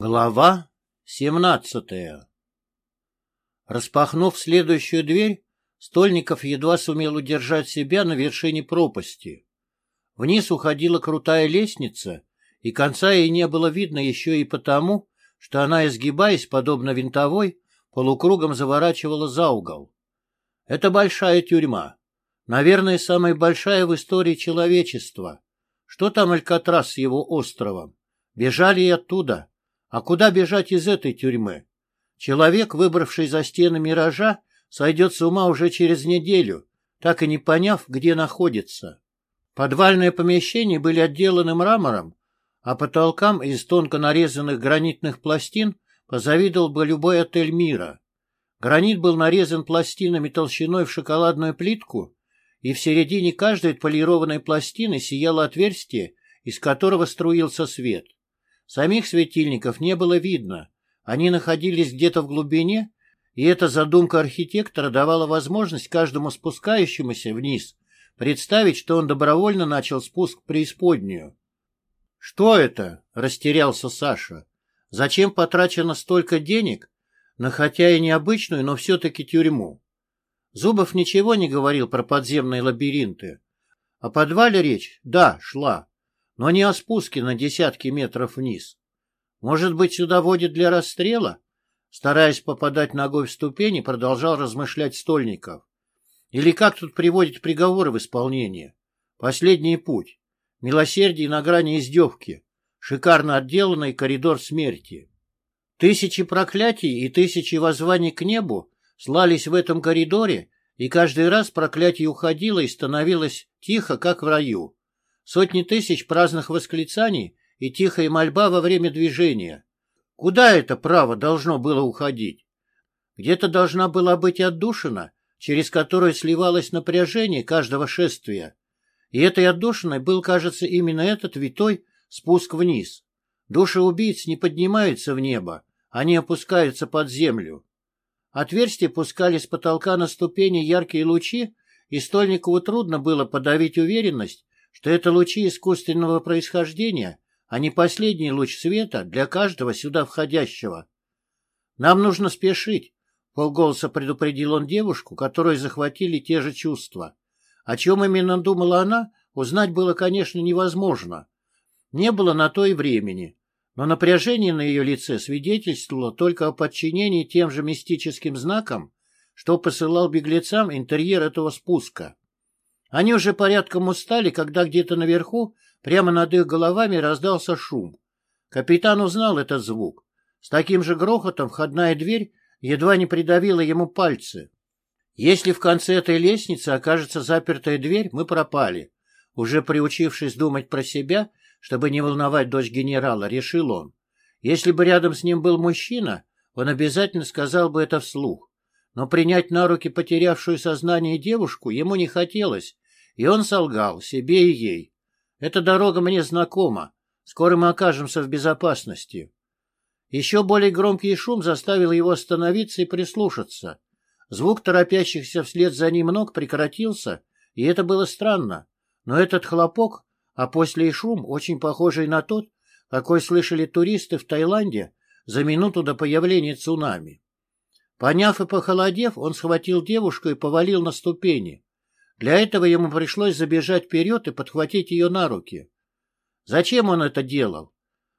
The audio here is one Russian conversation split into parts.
Глава семнадцатая Распахнув следующую дверь, Стольников едва сумел удержать себя на вершине пропасти. Вниз уходила крутая лестница, и конца ей не было видно еще и потому, что она, изгибаясь, подобно винтовой, полукругом заворачивала за угол. Это большая тюрьма. Наверное, самая большая в истории человечества. Что там Алькатрас с его островом? Бежали и оттуда. А куда бежать из этой тюрьмы? Человек, выбравший за стены миража, сойдет с ума уже через неделю, так и не поняв, где находится. Подвальные помещения были отделаны мрамором, а потолкам из тонко нарезанных гранитных пластин позавидовал бы любой отель мира. Гранит был нарезан пластинами толщиной в шоколадную плитку, и в середине каждой полированной пластины сияло отверстие, из которого струился свет. Самих светильников не было видно. Они находились где-то в глубине, и эта задумка архитектора давала возможность каждому спускающемуся вниз представить, что он добровольно начал спуск в преисподнюю. «Что это?» — растерялся Саша. «Зачем потрачено столько денег, на хотя и необычную, но все-таки тюрьму?» Зубов ничего не говорил про подземные лабиринты. О подвале речь, да, шла но не о спуске на десятки метров вниз. Может быть, сюда водят для расстрела? Стараясь попадать ногой в ступени, продолжал размышлять Стольников. Или как тут приводят приговоры в исполнение? Последний путь. Милосердие на грани издевки. Шикарно отделанный коридор смерти. Тысячи проклятий и тысячи воззваний к небу слались в этом коридоре, и каждый раз проклятие уходило и становилось тихо, как в раю. Сотни тысяч праздных восклицаний и тихая мольба во время движения. Куда это право должно было уходить? Где-то должна была быть отдушина, через которую сливалось напряжение каждого шествия. И этой отдушиной был, кажется, именно этот витой спуск вниз. Души убийц не поднимаются в небо, они опускаются под землю. Отверстия пускали с потолка на ступени яркие лучи, и Стольникову трудно было подавить уверенность, что это лучи искусственного происхождения, а не последний луч света для каждого сюда входящего. Нам нужно спешить, — полголоса предупредил он девушку, которой захватили те же чувства. О чем именно думала она, узнать было, конечно, невозможно. Не было на то и времени, но напряжение на ее лице свидетельствовало только о подчинении тем же мистическим знакам, что посылал беглецам интерьер этого спуска. Они уже порядком устали, когда где-то наверху, прямо над их головами, раздался шум. Капитан узнал этот звук. С таким же грохотом входная дверь едва не придавила ему пальцы. Если в конце этой лестницы окажется запертая дверь, мы пропали. Уже приучившись думать про себя, чтобы не волновать дочь генерала, решил он. Если бы рядом с ним был мужчина, он обязательно сказал бы это вслух. Но принять на руки потерявшую сознание девушку ему не хотелось, и он солгал себе и ей. Эта дорога мне знакома. Скоро мы окажемся в безопасности. Еще более громкий шум заставил его остановиться и прислушаться. Звук торопящихся вслед за ним ног прекратился, и это было странно. Но этот хлопок, а после и шум, очень похожий на тот, какой слышали туристы в Таиланде за минуту до появления цунами. Поняв и похолодев, он схватил девушку и повалил на ступени. Для этого ему пришлось забежать вперед и подхватить ее на руки. Зачем он это делал?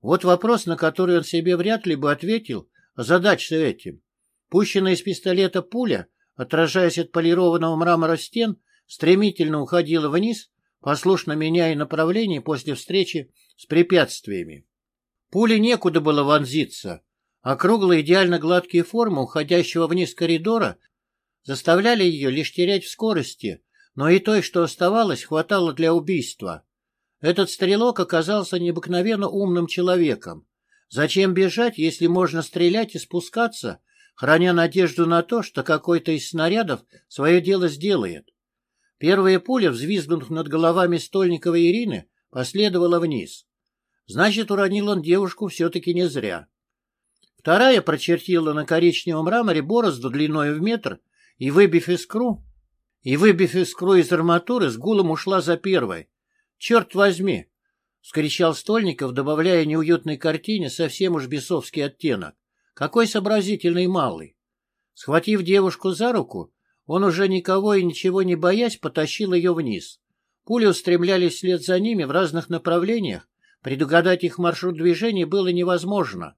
Вот вопрос, на который он себе вряд ли бы ответил, озадачься этим. Пущенная из пистолета пуля, отражаясь от полированного мрамора стен, стремительно уходила вниз, послушно меняя направление после встречи с препятствиями. Пуле некуда было вонзиться, а идеально гладкие формы уходящего вниз коридора заставляли ее лишь терять в скорости, но и той, что оставалось, хватало для убийства. Этот стрелок оказался необыкновенно умным человеком. Зачем бежать, если можно стрелять и спускаться, храня надежду на то, что какой-то из снарядов свое дело сделает? Первая пуля, взвизгнув над головами Стольникова и Ирины, последовала вниз. Значит, уронил он девушку все-таки не зря. Вторая прочертила на коричневом мраморе борозду длиной в метр и, выбив искру, и, выбив искру из арматуры, с гулом ушла за первой. Черт возьми! вскричал Стольников, добавляя неуютной картине совсем уж бесовский оттенок. «Какой сообразительный малый!» Схватив девушку за руку, он уже никого и ничего не боясь потащил ее вниз. Пули устремлялись вслед за ними в разных направлениях, предугадать их маршрут движения было невозможно,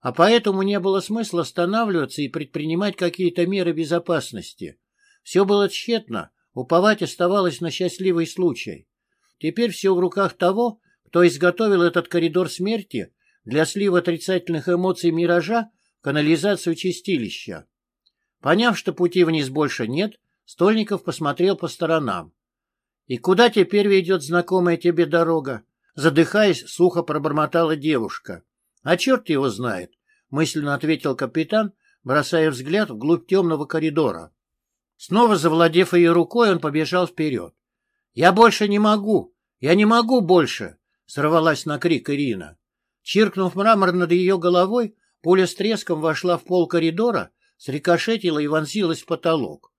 а поэтому не было смысла останавливаться и предпринимать какие-то меры безопасности. Все было тщетно, уповать оставалось на счастливый случай. Теперь все в руках того, кто изготовил этот коридор смерти для слива отрицательных эмоций миража в канализацию чистилища. Поняв, что пути вниз больше нет, Стольников посмотрел по сторонам. «И куда теперь ведет знакомая тебе дорога?» Задыхаясь, сухо пробормотала девушка. «А черт его знает», — мысленно ответил капитан, бросая взгляд вглубь темного коридора. Снова завладев ее рукой, он побежал вперед. «Я больше не могу! Я не могу больше!» — сорвалась на крик Ирина. Чиркнув мрамор над ее головой, пуля с треском вошла в пол коридора, срикошетила и вонзилась в потолок.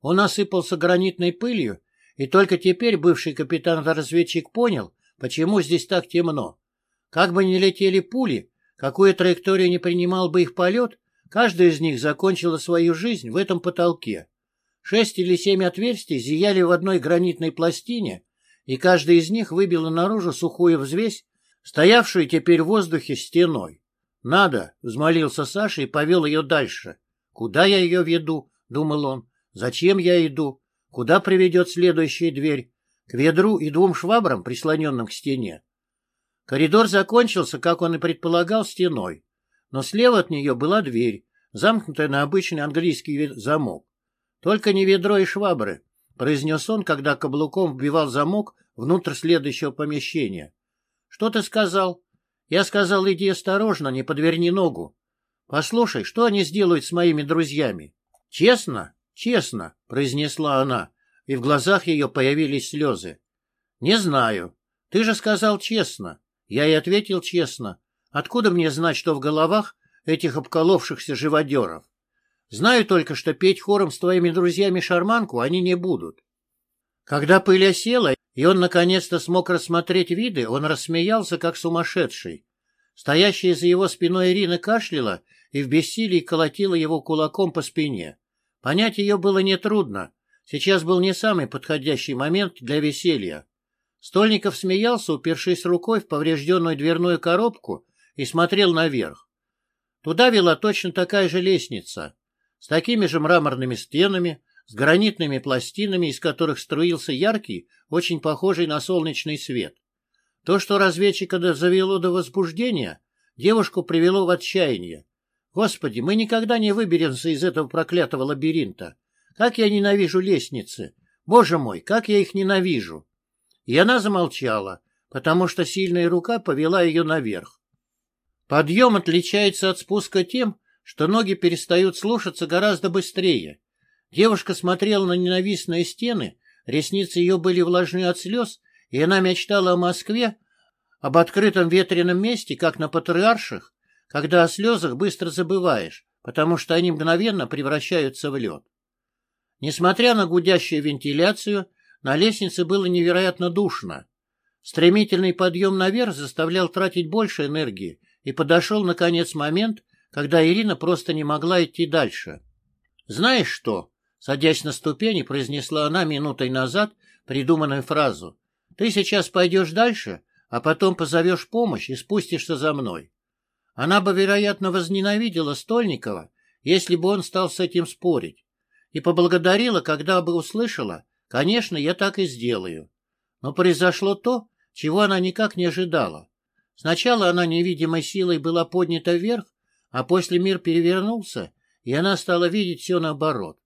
Он осыпался гранитной пылью, и только теперь бывший капитан-разведчик понял, почему здесь так темно. Как бы ни летели пули, какую траекторию не принимал бы их полет, каждая из них закончила свою жизнь в этом потолке. Шесть или семь отверстий зияли в одной гранитной пластине, и каждая из них выбила наружу сухую взвесь, стоявшую теперь в воздухе стеной. «Надо!» — взмолился Саша и повел ее дальше. «Куда я ее веду?» — думал он. «Зачем я иду? Куда приведет следующая дверь? К ведру и двум швабрам, прислоненным к стене?» Коридор закончился, как он и предполагал, стеной. Но слева от нее была дверь, замкнутая на обычный английский замок. «Только не ведро и швабры», — произнес он, когда каблуком вбивал замок внутрь следующего помещения. «Что ты сказал?» «Я сказал, иди осторожно, не подверни ногу. Послушай, что они сделают с моими друзьями?» «Честно? Честно», — произнесла она, и в глазах ее появились слезы. «Не знаю. Ты же сказал честно». Я и ответил честно. Откуда мне знать, что в головах этих обколовшихся живодеров? Знаю только, что петь хором с твоими друзьями шарманку они не будут. Когда пыль осела, и он наконец-то смог рассмотреть виды, он рассмеялся, как сумасшедший. Стоящая за его спиной Ирина кашляла и в бессилии колотила его кулаком по спине. Понять ее было нетрудно. Сейчас был не самый подходящий момент для веселья. Стольников смеялся, упершись рукой в поврежденную дверную коробку, и смотрел наверх. Туда вела точно такая же лестница, с такими же мраморными стенами, с гранитными пластинами, из которых струился яркий, очень похожий на солнечный свет. То, что разведчика завело до возбуждения, девушку привело в отчаяние. Господи, мы никогда не выберемся из этого проклятого лабиринта. Как я ненавижу лестницы! Боже мой, как я их ненавижу! И она замолчала, потому что сильная рука повела ее наверх. Подъем отличается от спуска тем, что ноги перестают слушаться гораздо быстрее. Девушка смотрела на ненавистные стены, ресницы ее были влажны от слез, и она мечтала о Москве, об открытом ветреном месте, как на патриарших, когда о слезах быстро забываешь, потому что они мгновенно превращаются в лед. Несмотря на гудящую вентиляцию, на лестнице было невероятно душно. Стремительный подъем наверх заставлял тратить больше энергии, и подошел, наконец, момент, когда Ирина просто не могла идти дальше. «Знаешь что?» — садясь на ступени, произнесла она минутой назад придуманную фразу. «Ты сейчас пойдешь дальше, а потом позовешь помощь и спустишься за мной». Она бы, вероятно, возненавидела Стольникова, если бы он стал с этим спорить, и поблагодарила, когда бы услышала, Конечно, я так и сделаю. Но произошло то, чего она никак не ожидала. Сначала она невидимой силой была поднята вверх, а после мир перевернулся, и она стала видеть все наоборот.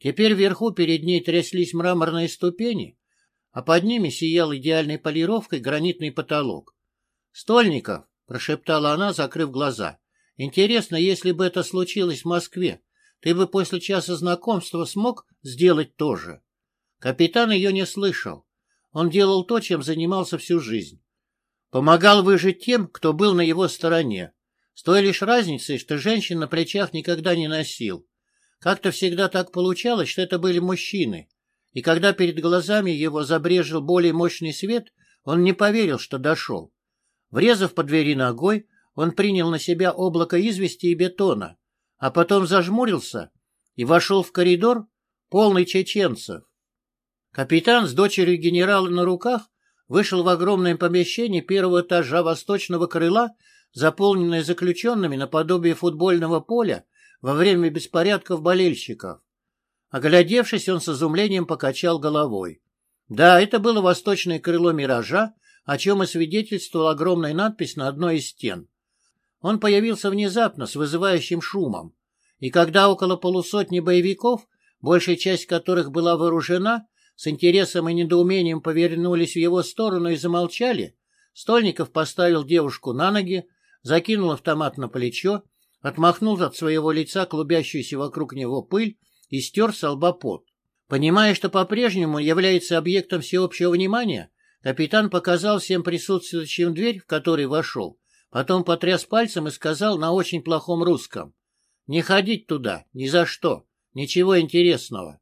Теперь вверху перед ней тряслись мраморные ступени, а под ними сиял идеальной полировкой гранитный потолок. «Стольников!» — прошептала она, закрыв глаза. «Интересно, если бы это случилось в Москве, ты бы после часа знакомства смог сделать то же?» Капитан ее не слышал. Он делал то, чем занимался всю жизнь. Помогал выжить тем, кто был на его стороне. С той лишь разницей, что женщин на плечах никогда не носил. Как-то всегда так получалось, что это были мужчины. И когда перед глазами его забрежил более мощный свет, он не поверил, что дошел. Врезав по двери ногой, он принял на себя облако извести и бетона, а потом зажмурился и вошел в коридор, полный чеченцев. Капитан с дочерью генерала на руках вышел в огромное помещение первого этажа восточного крыла, заполненное заключенными наподобие футбольного поля во время беспорядков болельщиков. Оглядевшись, он с изумлением покачал головой. Да, это было восточное крыло «Миража», о чем и свидетельствовала огромная надпись на одной из стен. Он появился внезапно, с вызывающим шумом, и когда около полусотни боевиков, большая часть которых была вооружена, с интересом и недоумением повернулись в его сторону и замолчали, Стольников поставил девушку на ноги, закинул автомат на плечо, отмахнул от своего лица клубящуюся вокруг него пыль и стер с лба пот. Понимая, что по-прежнему является объектом всеобщего внимания, капитан показал всем присутствующим дверь, в которой вошел, потом потряс пальцем и сказал на очень плохом русском «Не ходить туда, ни за что, ничего интересного».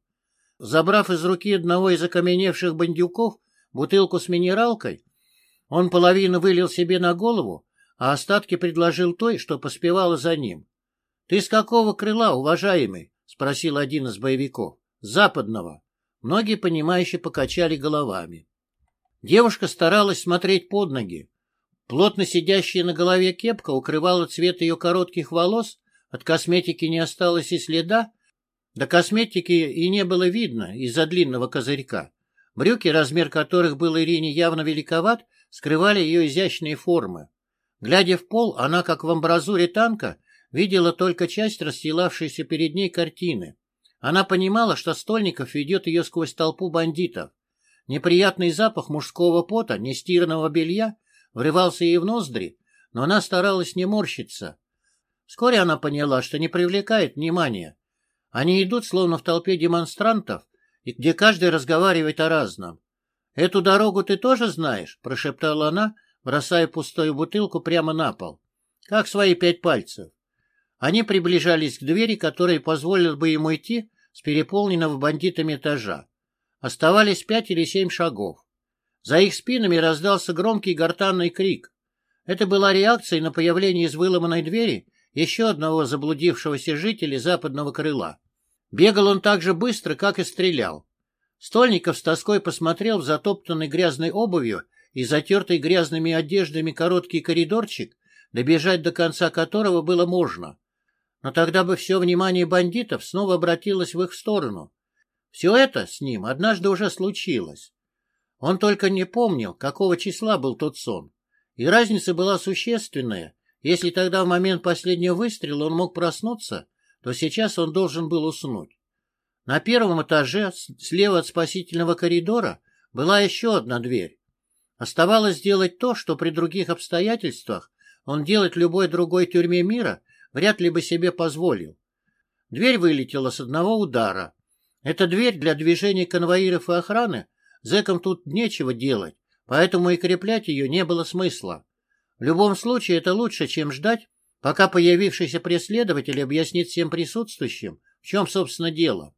Забрав из руки одного из окаменевших бандюков бутылку с минералкой, он половину вылил себе на голову, а остатки предложил той, что поспевала за ним. — Ты с какого крыла, уважаемый? — спросил один из боевиков западного. Многие, понимающие, покачали головами. Девушка старалась смотреть под ноги. Плотно сидящая на голове кепка укрывала цвет ее коротких волос, от косметики не осталось и следа, до косметики и не было видно из-за длинного козырька. Брюки, размер которых был Ирине явно великоват, скрывали ее изящные формы. Глядя в пол, она, как в амбразуре танка, видела только часть расстилавшейся перед ней картины. Она понимала, что Стольников ведет ее сквозь толпу бандитов. Неприятный запах мужского пота, нестиранного белья врывался ей в ноздри, но она старалась не морщиться. Вскоре она поняла, что не привлекает внимания. Они идут, словно в толпе демонстрантов, и где каждый разговаривает о разном. «Эту дорогу ты тоже знаешь?» — прошептала она, бросая пустую бутылку прямо на пол. «Как свои пять пальцев». Они приближались к двери, которая позволила бы ему идти с переполненного бандитами этажа. Оставались пять или семь шагов. За их спинами раздался громкий гортанный крик. Это была реакция на появление из выломанной двери еще одного заблудившегося жителя западного крыла. Бегал он так же быстро, как и стрелял. Стольников с тоской посмотрел в затоптанный грязной обувью и затертый грязными одеждами короткий коридорчик, добежать до конца которого было можно но тогда бы все внимание бандитов снова обратилось в их сторону. Все это с ним однажды уже случилось. Он только не помнил, какого числа был тот сон. И разница была существенная. Если тогда в момент последнего выстрела он мог проснуться, то сейчас он должен был уснуть. На первом этаже, слева от спасительного коридора, была еще одна дверь. Оставалось сделать то, что при других обстоятельствах он делает в любой другой тюрьме мира вряд ли бы себе позволил. Дверь вылетела с одного удара. Эта дверь для движения конвоиров и охраны, зэкам тут нечего делать, поэтому и креплять ее не было смысла. В любом случае это лучше, чем ждать, пока появившийся преследователь объяснит всем присутствующим, в чем, собственно, дело.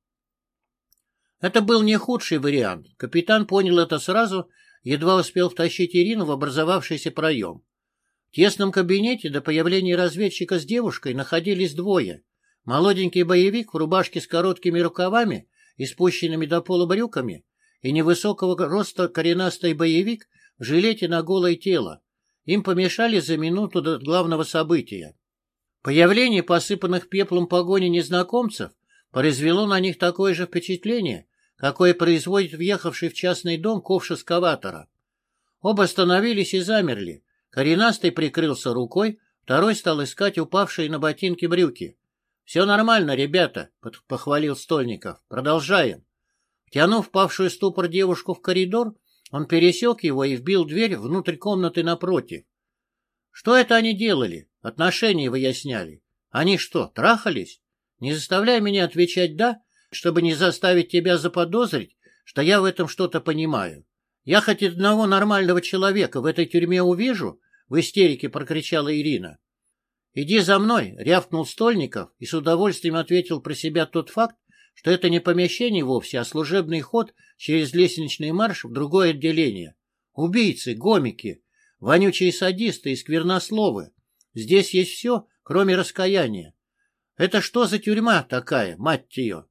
Это был не худший вариант. Капитан понял это сразу, едва успел втащить Ирину в образовавшийся проем. В тесном кабинете до появления разведчика с девушкой находились двое. Молоденький боевик в рубашке с короткими рукавами и спущенными до пола брюками и невысокого роста коренастый боевик в жилете на голое тело. Им помешали за минуту до главного события. Появление посыпанных пеплом погони незнакомцев произвело на них такое же впечатление, какое производит въехавший в частный дом ковш эскаватора. Оба остановились и замерли, Коренастый прикрылся рукой, второй стал искать упавшие на ботинки брюки. — Все нормально, ребята, — похвалил Стольников. — Продолжаем. Втянув павшую ступор девушку в коридор, он пересек его и вбил дверь внутрь комнаты напротив. Что это они делали? Отношения выясняли. Они что, трахались? Не заставляй меня отвечать «да», чтобы не заставить тебя заподозрить, что я в этом что-то понимаю. Я хоть одного нормального человека в этой тюрьме увижу, — в истерике прокричала Ирина. «Иди за мной!» — рявкнул Стольников и с удовольствием ответил про себя тот факт, что это не помещение вовсе, а служебный ход через лестничный марш в другое отделение. Убийцы, гомики! Вонючие садисты и сквернословы. Здесь есть все, кроме раскаяния. Это что за тюрьма такая, мать ее?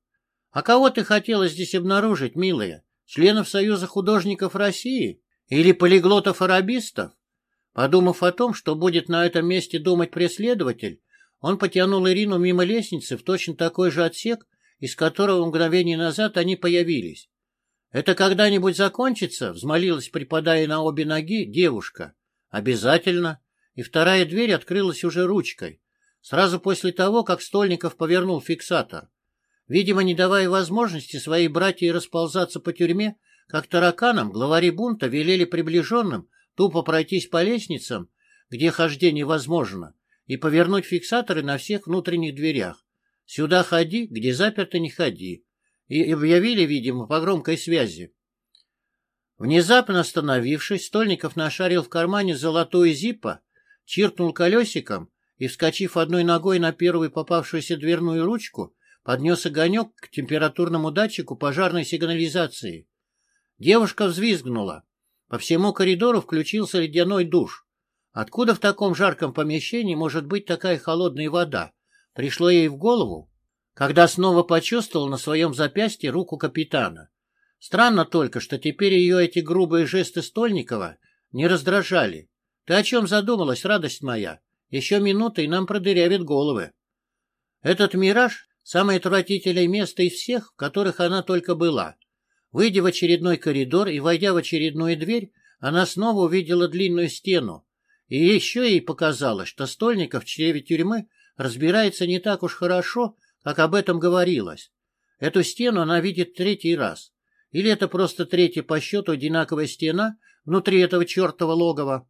А кого ты хотела здесь обнаружить, милая? Членов Союза художников России? Или полиглотов-арабистов? Подумав о том, что будет на этом месте думать преследователь, он потянул Ирину мимо лестницы в точно такой же отсек, из которого мгновение назад они появились. «Это когда-нибудь закончится?» — взмолилась, припадая на обе ноги, девушка. «Обязательно». И вторая дверь открылась уже ручкой, сразу после того, как Стольников повернул фиксатор. Видимо, не давая возможности своей братьям расползаться по тюрьме, как тараканам, главари бунта велели приближенным тупо пройтись по лестницам, где хождение возможно, и повернуть фиксаторы на всех внутренних дверях. Сюда ходи, где заперто не ходи. И объявили, видимо, по громкой связи. Внезапно остановившись, Стольников нашарил в кармане золотую зиппо, чиркнул колесиком и, вскочив одной ногой на первую попавшуюся дверную ручку, поднес огонек к температурному датчику пожарной сигнализации. Девушка взвизгнула. По всему коридору включился ледяной душ. Откуда в таком жарком помещении может быть такая холодная вода? Пришло ей в голову, когда снова почувствовал на своем запястье руку капитана. Странно только, что теперь ее эти грубые жесты Стольникова не раздражали. Ты о чем задумалась, радость моя? Еще минута, и нам продырявит головы. Этот мираж — самое отвратительное место из всех, в которых она только была. Выйдя в очередной коридор и войдя в очередную дверь, она снова увидела длинную стену. И еще ей показалось, что Стольников в чреве тюрьмы разбирается не так уж хорошо, как об этом говорилось. Эту стену она видит третий раз. Или это просто третья по счету одинаковая стена внутри этого чертова логова?